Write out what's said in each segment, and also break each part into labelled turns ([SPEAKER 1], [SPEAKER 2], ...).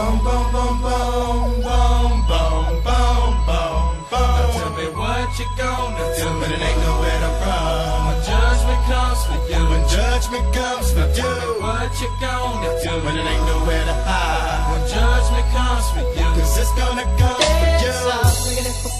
[SPEAKER 1] Boom, boom, boom, boom, boom, boom, boom, boom, boom.
[SPEAKER 2] Now tell me what you gonna do
[SPEAKER 1] But it ain't nowhere to run.
[SPEAKER 2] when judgment comes for you.
[SPEAKER 1] When judgment comes for you.
[SPEAKER 2] What you gonna do
[SPEAKER 1] But it ain't nowhere to hide.
[SPEAKER 2] when judgment comes for you.
[SPEAKER 1] Cause it's gonna come for you.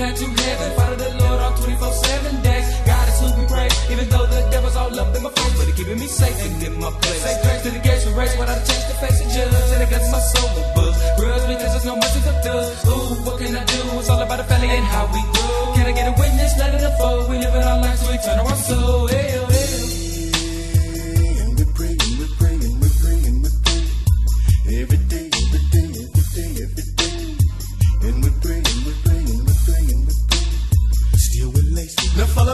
[SPEAKER 2] On to heaven. Follow the Lord on 24 7 days. God is who we pray, even though the devil's all up in my face. But he keeping me safe and in my place. Say grace to the gates we race without a chance to face a judge. And got my soul a buzz. Grudge because there's no mercy for thugs. Ooh, what can I do? It's all about the family and how we grow. Can I get a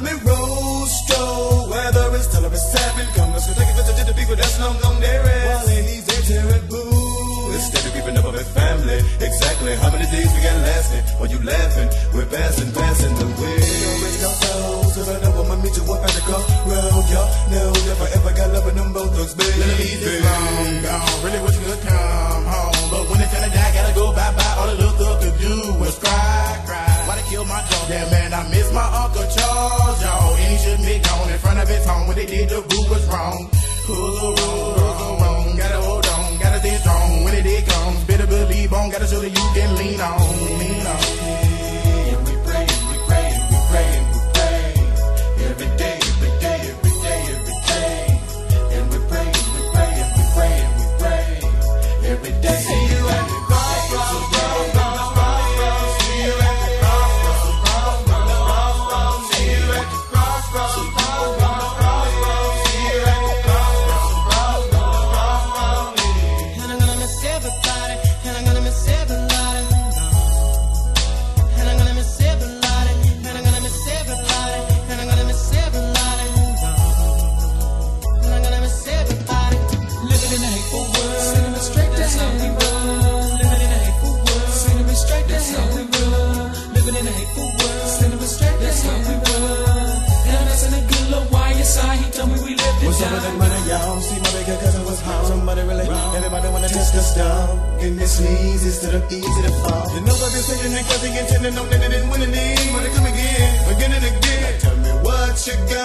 [SPEAKER 1] follow me, Rosto. Weather is telling us seven. Come, let's go take a visit to the people that's long gone there is. While ladies, they terrible. Instead of keeping up with family. Exactly how many days we got lasting? You laughing? We're passing, passing the way. Don't risk our souls. If I know I'ma meet you up at the crossroad, y'all know if I ever got love in them both baby.
[SPEAKER 3] Let me this long gone. Really wish you could come home. But when it's time to die, gotta go bye bye. All the little thug could do was cry. Damn man, I miss my Uncle Charles, y'all. And he shouldn't be gone in front of his home. When they did, the boo was wrong. So wrong? Who's so wrong? Gotta hold on, gotta stay strong. When it comes, better believe on. Gotta show that you can lean on,
[SPEAKER 2] Living in a hateful world. Sending me straight that's how we roll. And I'm asking a good little YSI. He told me we lived it
[SPEAKER 1] What's up with that money, y'all? See my bigger cousin was home. Somebody really, everybody wanna test us down. And this sneeze instead of easy to fall. You know I've been saying that cause they intending that they didn't win any. Wanna come again, again and again. Now tell me what you do.